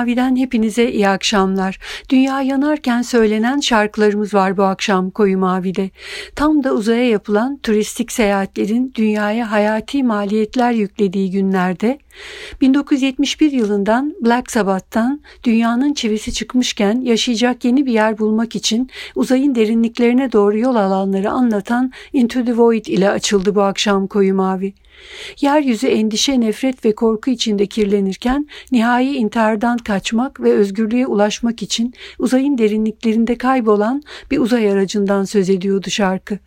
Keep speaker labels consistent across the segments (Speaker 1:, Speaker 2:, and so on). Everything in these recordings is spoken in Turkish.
Speaker 1: Mavi'den hepinize iyi akşamlar. Dünya yanarken söylenen şarkılarımız var bu akşam Koyu Mavi'de. Tam da uzaya yapılan turistik seyahatlerin dünyaya hayati maliyetler yüklediği günlerde 1971 yılından Black Sabbath'tan dünyanın çivisi çıkmışken yaşayacak yeni bir yer bulmak için uzayın derinliklerine doğru yol alanları anlatan Into the Void ile açıldı bu akşam Koyu Mavi. Yeryüzü endişe, nefret ve korku içinde kirlenirken nihai intihardan kaçmak ve özgürlüğe ulaşmak için uzayın derinliklerinde kaybolan bir uzay aracından söz ediyordu şarkı.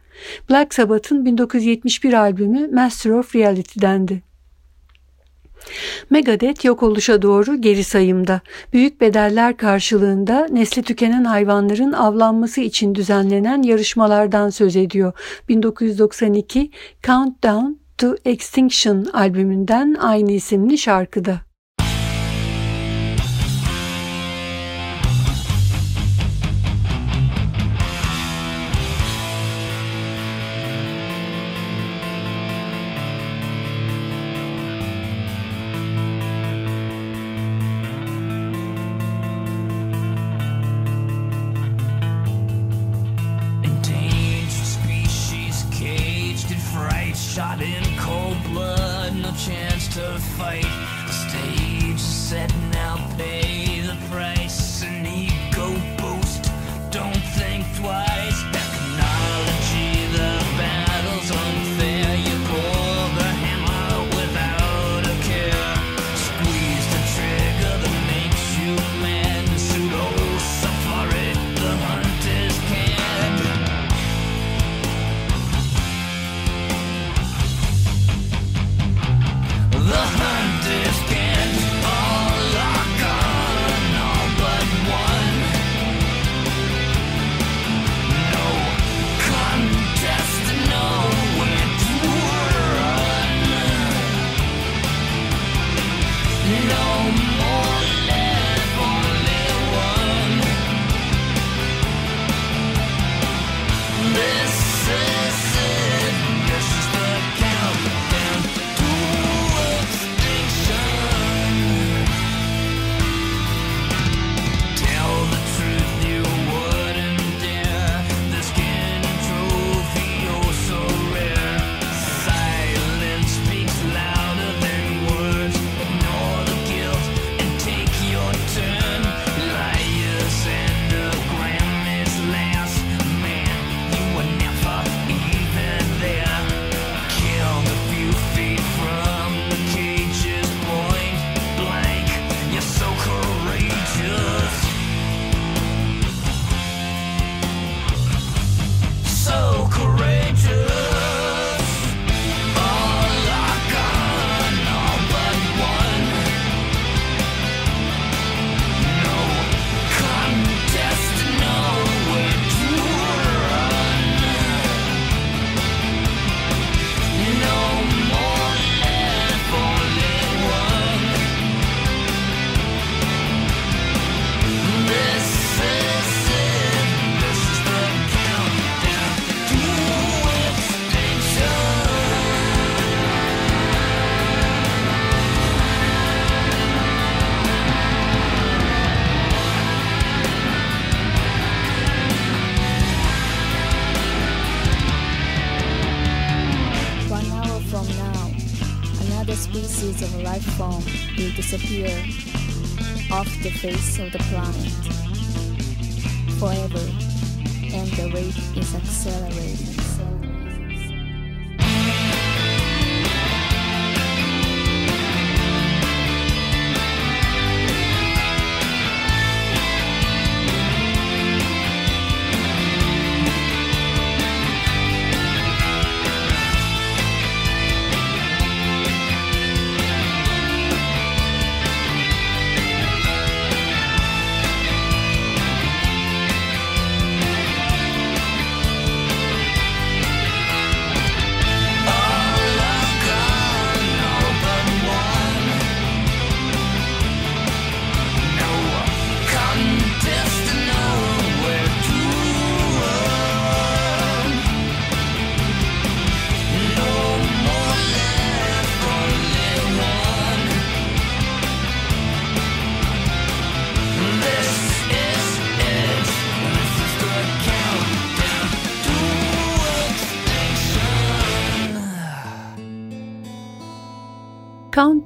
Speaker 1: Black Sabbath'ın 1971 albümü Master of Reality'dendi. Megadeth yok oluşa doğru geri sayımda. Büyük bedeller karşılığında nesli tükenen hayvanların avlanması için düzenlenen yarışmalardan söz ediyor. 1992 Countdown to Extinction albümünden aynı isimli şarkıda.
Speaker 2: Face of the planet forever, and the rate is accelerating.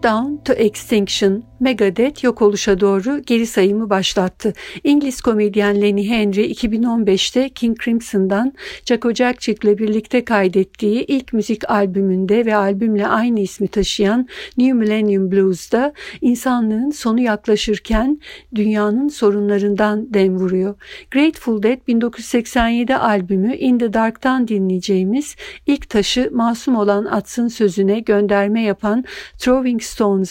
Speaker 3: Countdown to Extinction, Megadeth yok oluşa doğru geri sayımı başlattı. İngiliz komedyen Lenny Henry 2015'te King Crimson'dan Jaco Jackchick ile birlikte kaydettiği ilk müzik albümünde ve albümle aynı ismi taşıyan New Millennium Blues'da insanlığın sonu yaklaşırken dünyanın sorunlarından dem vuruyor. Grateful Dead 1987 albümü In the Dark'tan dinleyeceğimiz ilk taşı masum olan atsın sözüne gönderme yapan Throwing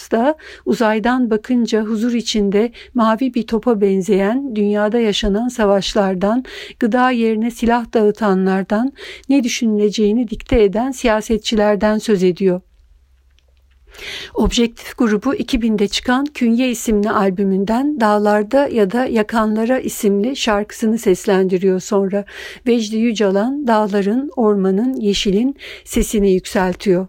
Speaker 3: Stones'da uzaydan bakınca huzur içinde mavi bir topa benzeyen dünyada yaşanan savaşlardan, gıda yerine silah dağıtanlardan, ne düşünüleceğini dikte eden siyasetçilerden söz ediyor. Objektif grubu 2000'de çıkan Künye isimli albümünden Dağlarda ya da Yakanlara isimli şarkısını seslendiriyor sonra. Vecdi Yücalan dağların, ormanın, yeşilin sesini yükseltiyor.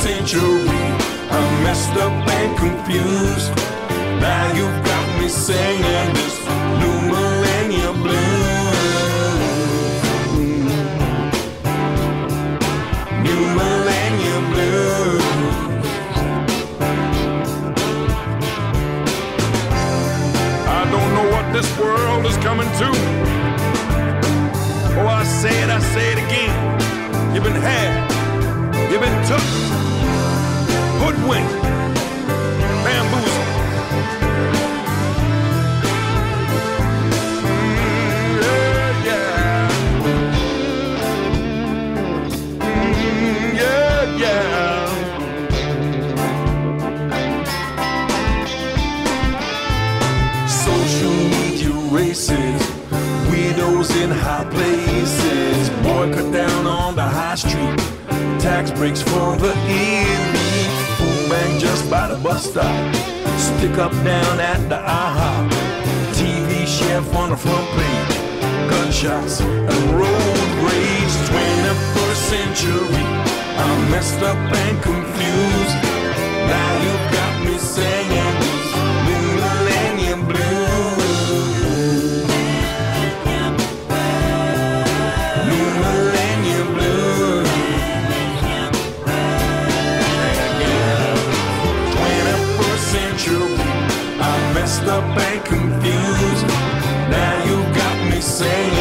Speaker 4: Century. I'm messed up and confused. Now you've got me singing this new millennium blues. New millennium blues. I don't know what this world is coming to. Oh, I say it, I say it again. You've been had, you've been took, hoodwinked, bamboozled. Mm, yeah, yeah. Mm, yeah, yeah. races, widows in high places, down on the high street, tax breaks for the just by the bus stop, stick up down at the IHOP, TV chef on the front page, gunshots and road rage, 21st century, I'm messed up and confused, now you've got up and confused. Now you got me singing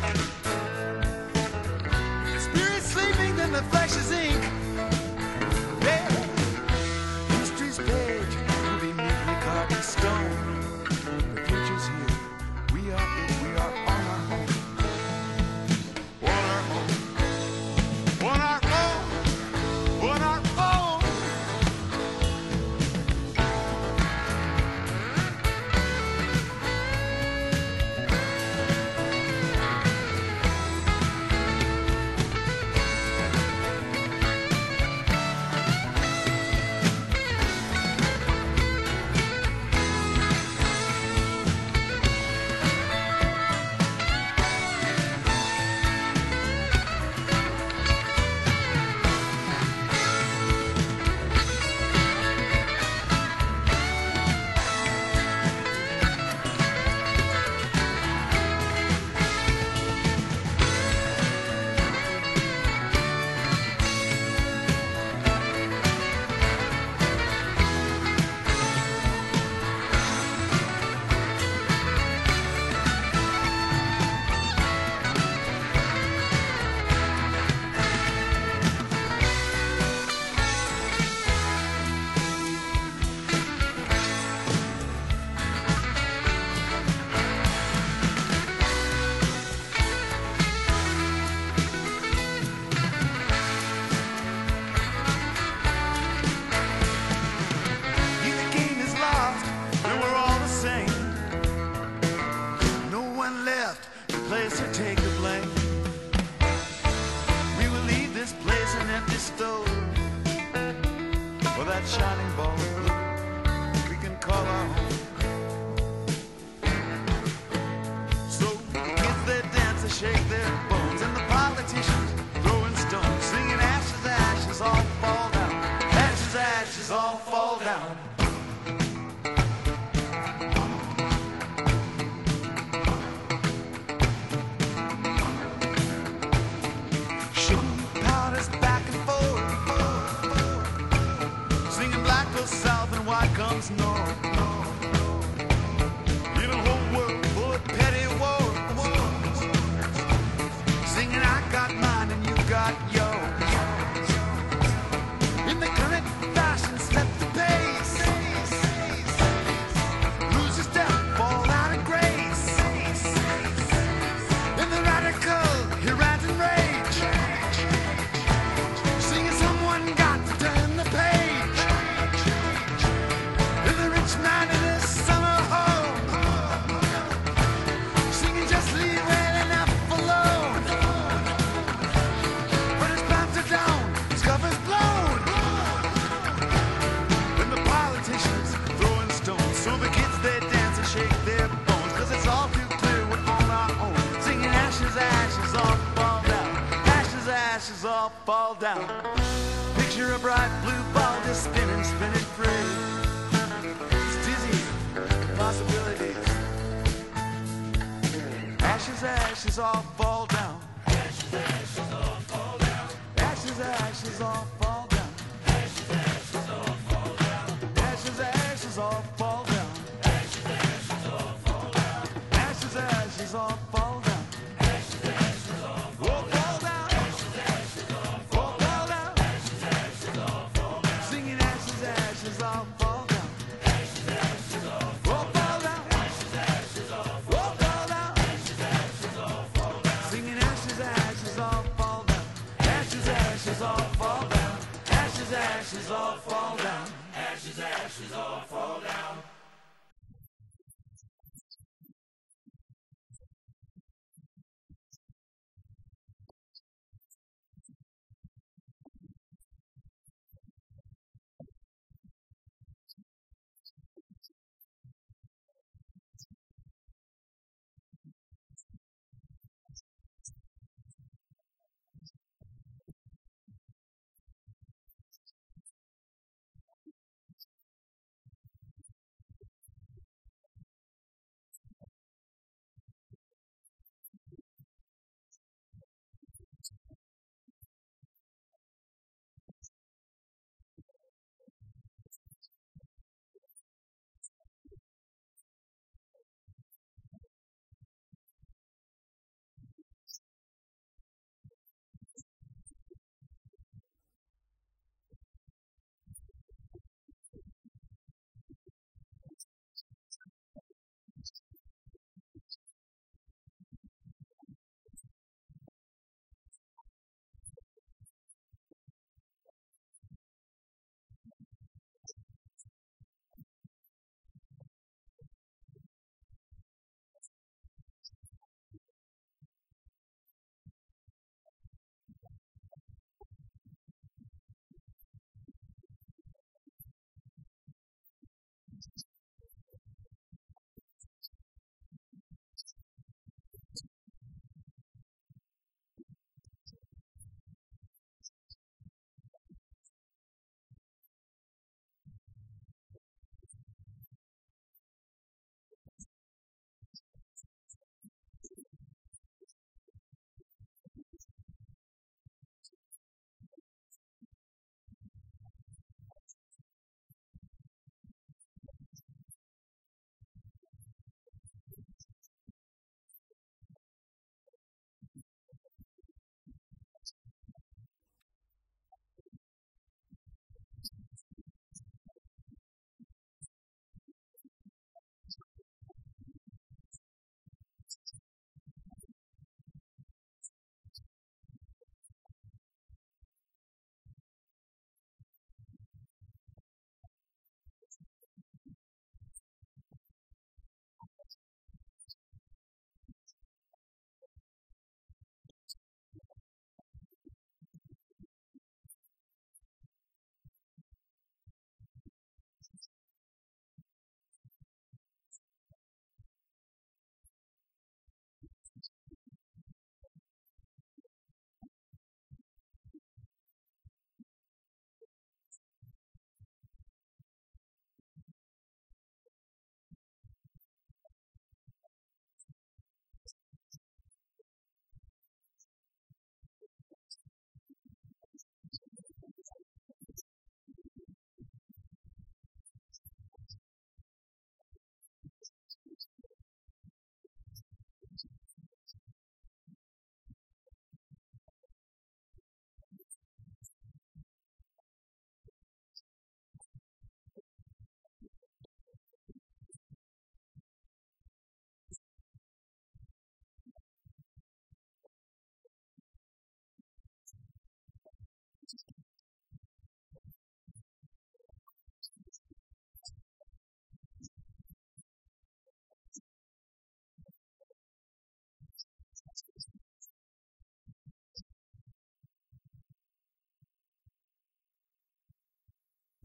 Speaker 5: to shining ball fall down. Picture a bright blue ball just spinning, spinning free. It's dizzy, possibilities. Ashes, ashes all fall down. Ashes, ashes all fall down. Ashes, ashes all fall down.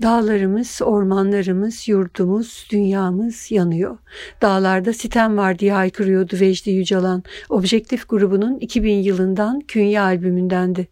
Speaker 3: Dağlarımız, ormanlarımız, yurdumuz, dünyamız yanıyor. Dağlarda sitem var diye haykırıyordu Vecdi Yücalan. Objektif grubunun 2000 yılından Künye albümündendi.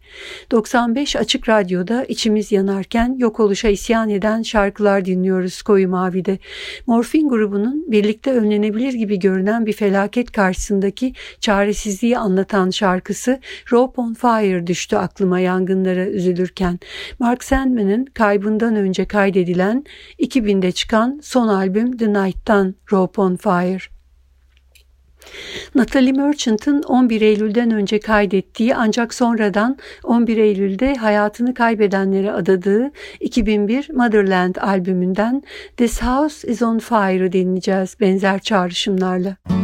Speaker 3: 95 Açık Radyo'da içimiz yanarken yok oluşa isyan eden şarkılar dinliyoruz Koyu Mavi'de. Morfin grubunun birlikte önlenebilir gibi görünen bir felaket karşısındaki çaresizliği anlatan şarkısı Rope on Fire düştü aklıma yangınlara üzülürken. Mark Sandman'ın kaybından önce kaydedilen 2000'de çıkan son albüm The Night'tan Rope on Fire. Natalie Merchant'ın 11 Eylül'den önce kaydettiği ancak sonradan 11 Eylül'de hayatını kaybedenlere adadığı 2001 Motherland albümünden This House is on Fire'ı dinleyeceğiz benzer çağrışımlarla. Müzik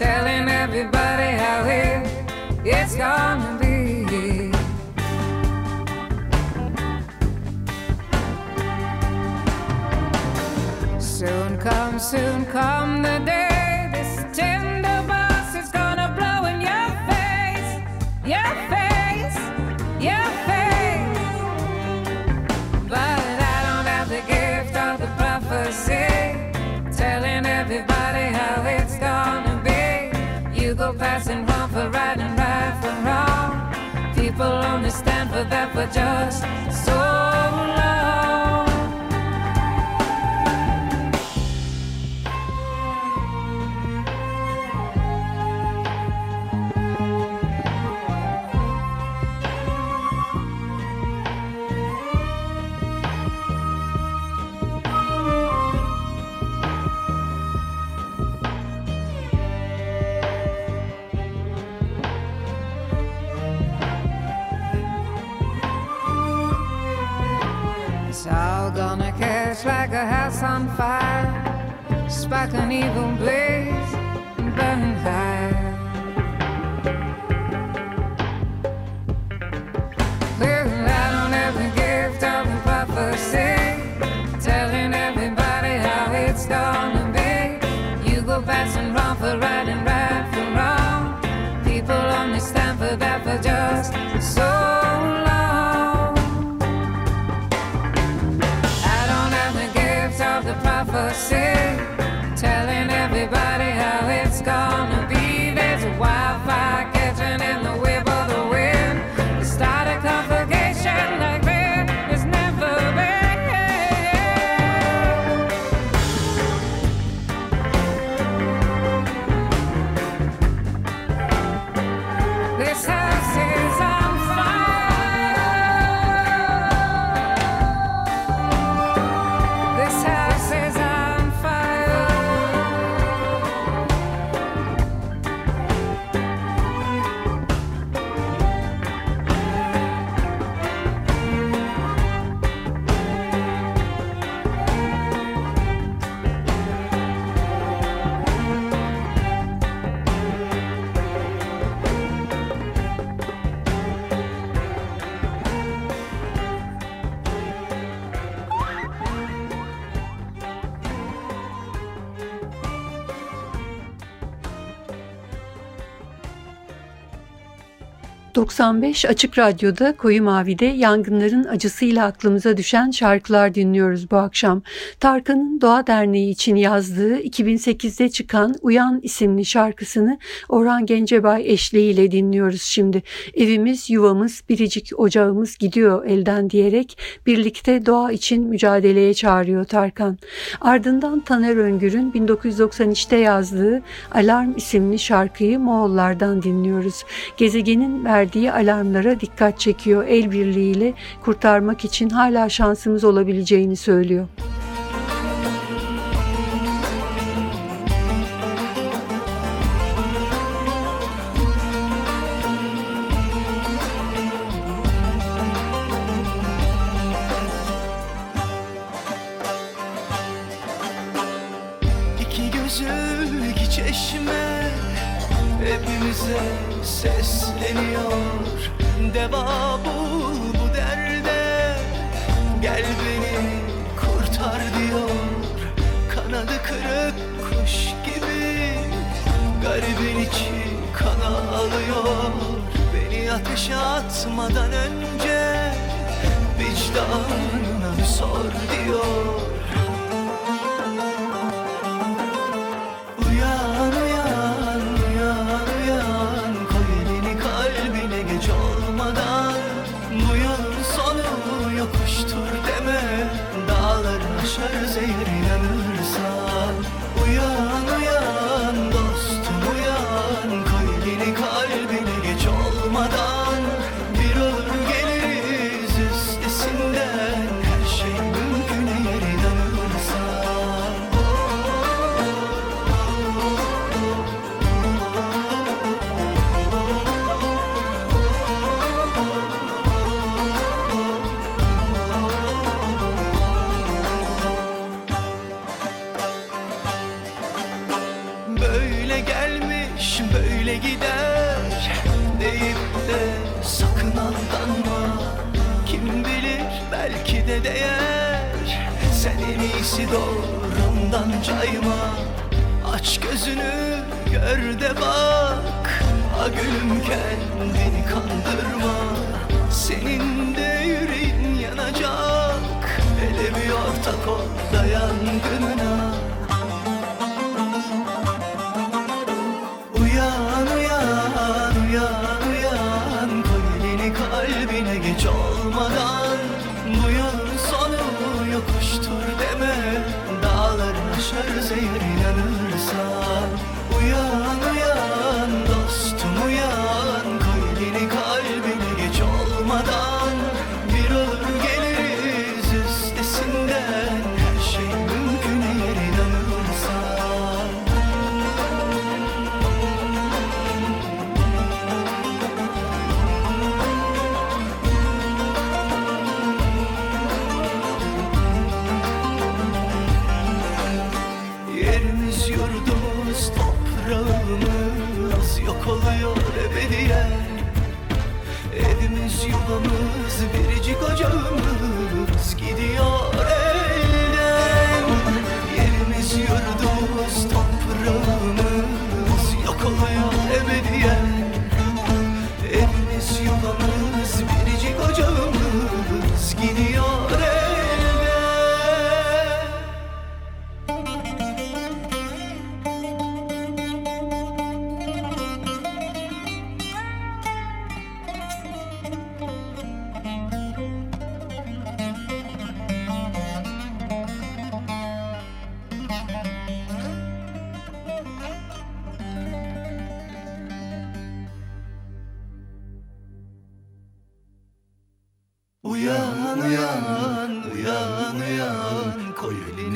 Speaker 6: telling everybody how it, it's gonna be. Soon come, soon come the day just so like a house on fire, spark an evil blaze,
Speaker 3: ...95 Açık Radyo'da Koyu Mavi'de yangınların acısıyla aklımıza düşen şarkılar dinliyoruz bu akşam. Tarkan'ın Doğa Derneği için yazdığı 2008'de çıkan Uyan isimli şarkısını Orhan Gencebay eşliğiyle dinliyoruz şimdi. Evimiz, yuvamız, biricik ocağımız gidiyor elden diyerek birlikte doğa için mücadeleye çağırıyor Tarkan. Ardından Taner Öngür'ün 1993'te yazdığı Alarm isimli şarkıyı Moğollardan dinliyoruz. Gezegenin verdiği alarmlara dikkat çekiyor. El birliğiyle kurtarmak için hala şansımız olabileceğini söylüyor.
Speaker 7: İki gözü iki çeşme Hepimize sesleniyor. Deva bu bu derde. Gel beni kurtar diyor. Kanadı kırık kuş gibi. Garibin içi kana alıyor. Beni ateşe atmadan önce Vicdanına sor diyor doğrumdan cayma Aç gözünü gör de bak. A gülüm kendini kandırma Senin de yüreğin yanacak. Hele bir ortak ol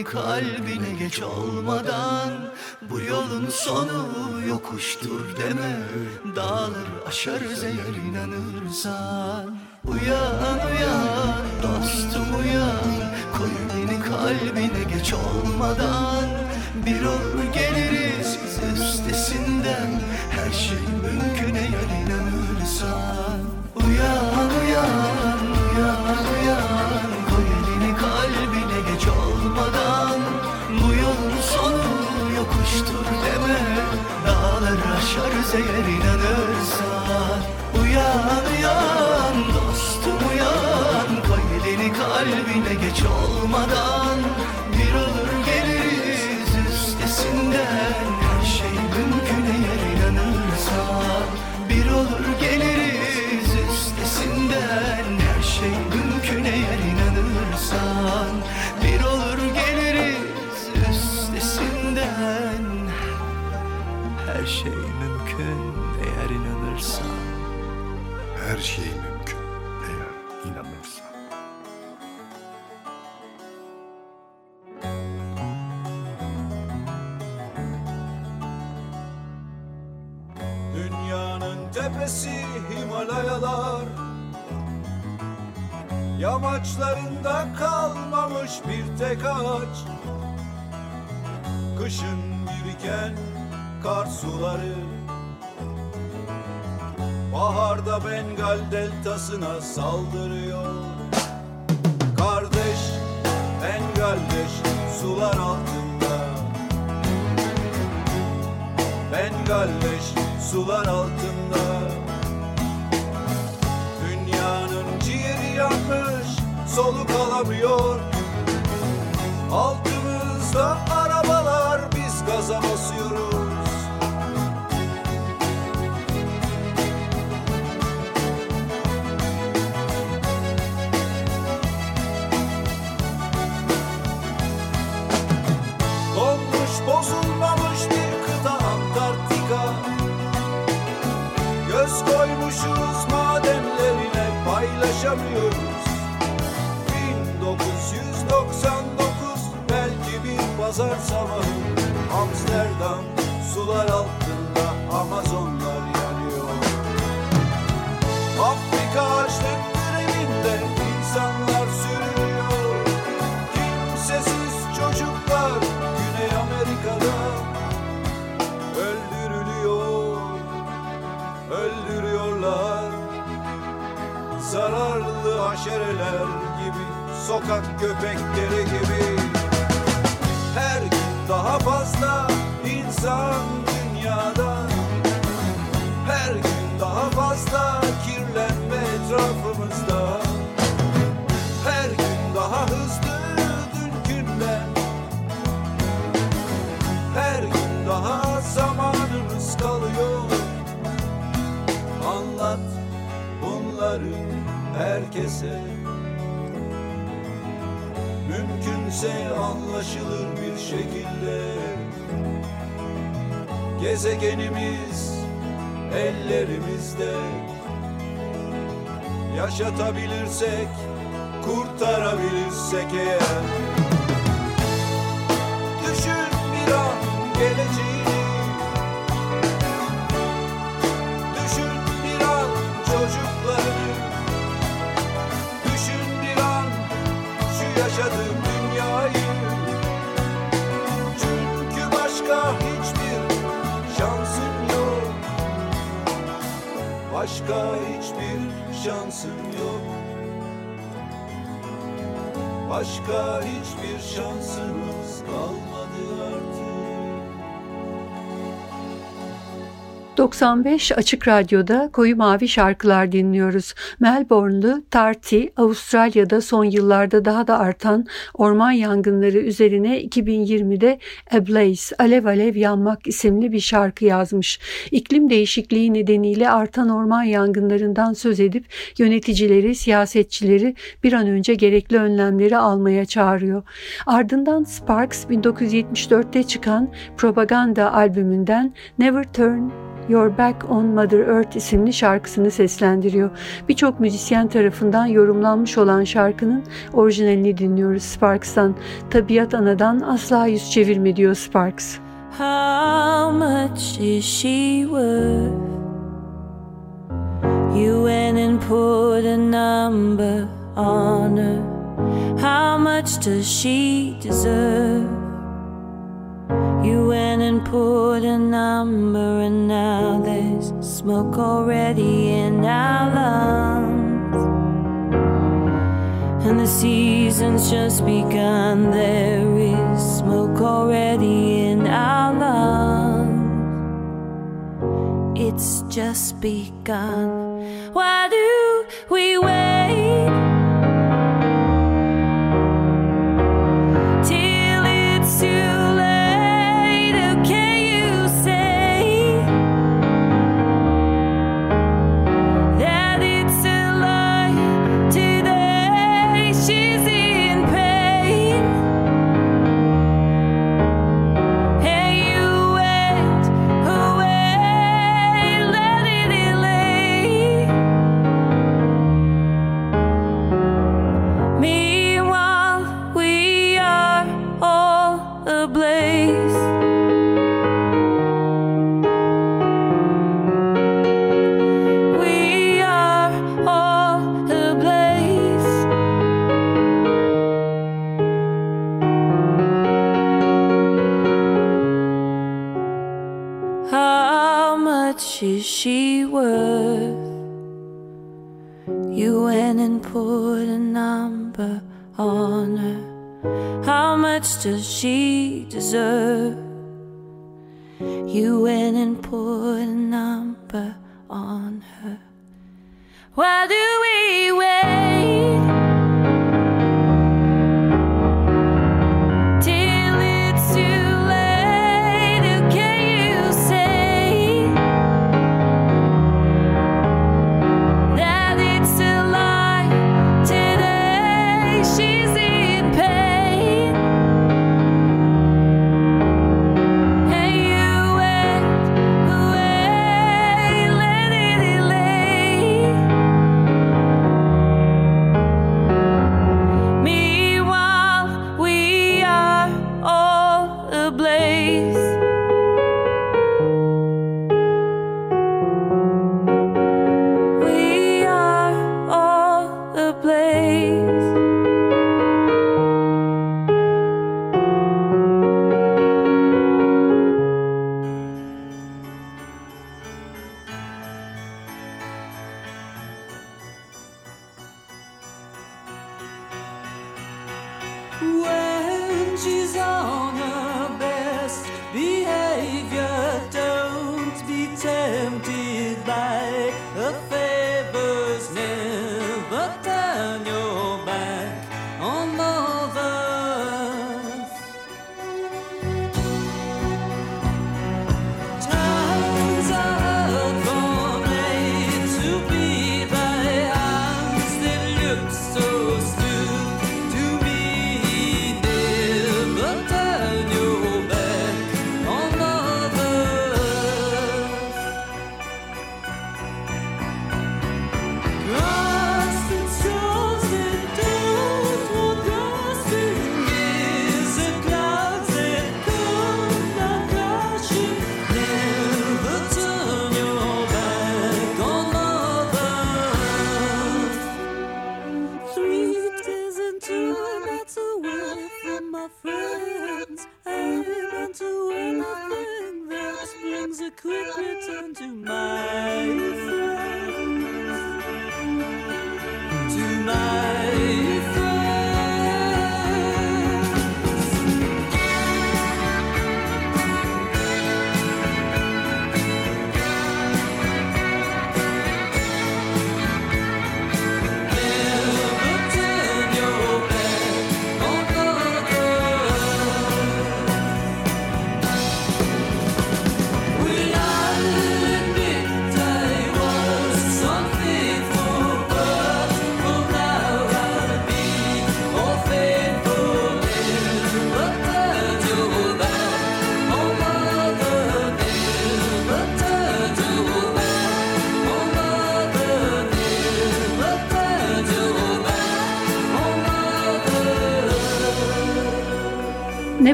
Speaker 7: elini kalbine geç olmadan Bu yolun sonu yokuştur deme. Dağları aşarız eğer inanırsan. Uyan uyan dostum uyan. Koy elini kalbine geç olmadan Bir olur geliriz üstesinden. Her şey mümkün aşarız eğer inanırsan Uyan uyan dostum uyan. Koy elini kalbine geç olmadan Her şey mümkün eğer inanırsan.
Speaker 4: Dünyanın tepesi Himalayalar Yamaçlarında kalmamış bir tek ağaç Kışın biriken kar suları Baharda Bengal deltasına saldırıyor. Kardeş, Bengaldeş sular altında. Bengaldeş sular altında. Dünyanın ciğeri yanmış soluk alamıyor. Altımızda arabalar biz gaza basıyoruz Amsterdam sular altında Amazonlar yanıyor. Afrika açlık grevinde insanlar sürünüyor Kimsesiz çocuklar Güney Amerika'da öldürülüyor. Öldürüyorlar. Zararlı haşereler gibi Sokak köpekleri gibi daha fazla insan dünyada. Her gün daha fazla kirlenme etrafımızda. Her gün daha hızlı dünkünden Her gün daha zamanımız kalıyor. Anlat bunları herkese. Mümkünse anlaşılır şekilde. Gezegenimiz ellerimizde. Yaşatabilirsek, kurtarabilirsek eğer. Düşün bir an geleceğini Başka hiçbir şansın yok. Başka hiçbir şansımız kalmadı
Speaker 3: 95 Açık Radyo'da Koyu Mavi şarkılar dinliyoruz. Melbourne'lu Tarty, Avustralya'da son yıllarda daha da artan orman yangınları üzerine 2020'de A Blaze, Alev Alev Yanmak isimli bir şarkı yazmış. İklim değişikliği nedeniyle artan orman yangınlarından söz edip yöneticileri, siyasetçileri bir an önce gerekli önlemleri almaya çağırıyor. Ardından Sparks 1974'te çıkan Propaganda albümünden Never Turn Your Back on Mother Earth isimli şarkısını seslendiriyor. Birçok müzisyen tarafından yorumlanmış olan şarkının orijinalini dinliyoruz Sparks'tan. Tabiat anadan asla yüz çevirme diyor Sparks.
Speaker 8: How much is she worth? You went and put a number on her. How much does she deserve? You went and put a number, and now there's smoke already in our lungs. And the season's just begun, there is smoke already in our lungs. It's just begun. Why do we wait? Why do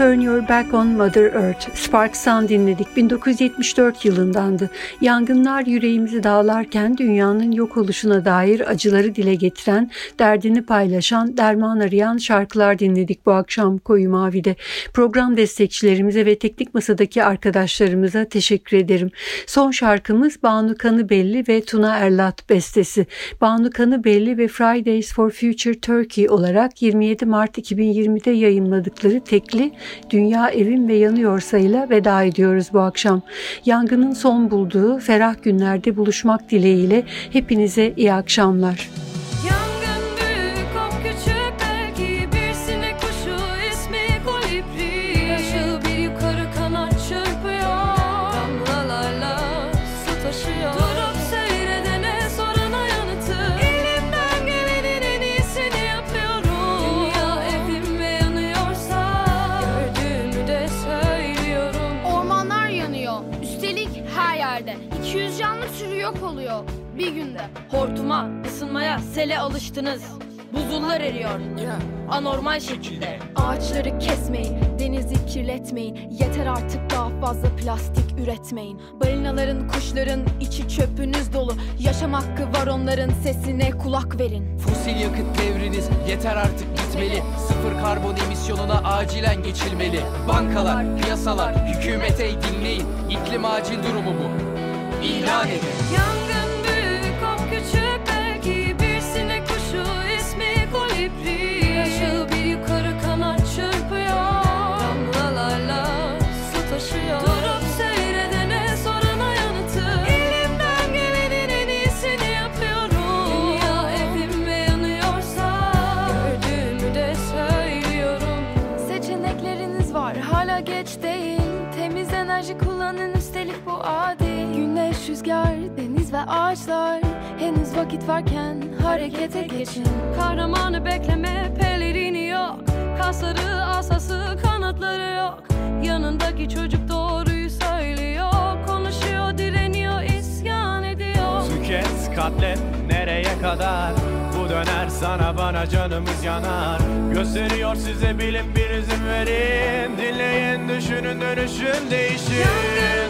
Speaker 3: Turn Your Back on Mother Earth, Sparks'tan dinledik. 1974 yılındandı. Yangınlar yüreğimizi dağlarken dünyanın yok oluşuna dair acıları dile getiren, derdini paylaşan, derman arayan şarkılar dinledik bu akşam Koyu Mavi'de. Program destekçilerimize ve teknik masadaki arkadaşlarımıza teşekkür ederim. Son şarkımız Banu Kanıbelli ve Tuna Erlat bestesi. Banu Kanıbelli ve Fridays for Future Turkey olarak 27 Mart 2020'de yayınladıkları tekli Dünya Evim ve Yanıyorsa'yla veda ediyoruz bu akşam. Yangının son bulduğu ferah günlerde buluşmak dileğiyle hepinize iyi akşamlar.
Speaker 9: Bir
Speaker 10: günde.
Speaker 11: Hortuma, ısınmaya, sele alıştınız. Buzullar eriyor. Anormal şekilde.
Speaker 10: Ağaçları kesmeyin, denizi kirletmeyin. Yeter artık daha fazla plastik üretmeyin. Balinaların, kuşların içi çöpünüz dolu. Yaşam hakkı var onların sesine kulak verin.
Speaker 12: Fosil yakıt devriniz yeter artık gitmeli Sıfır karbon emisyonuna acilen geçilmeli Bankalar, piyasalar, hükümete dinleyin İklim acil durumu bu İlan edin
Speaker 10: rüzgar, deniz ve ağaçlar. Henüz vakit varken harekete geçin.
Speaker 9: Kahramanı bekleme pelerini yok. Kasları asası kanatları yok. Yanındaki çocuk doğruyu söylüyor. Konuşuyor direniyor isyan ediyor.
Speaker 13: Tüket katlet nereye kadar? Bu döner sana bana canımız yanar. Gösteriyor size bilim bir izin verin. Dinleyin düşünün dönüşün değişin.
Speaker 9: Yangın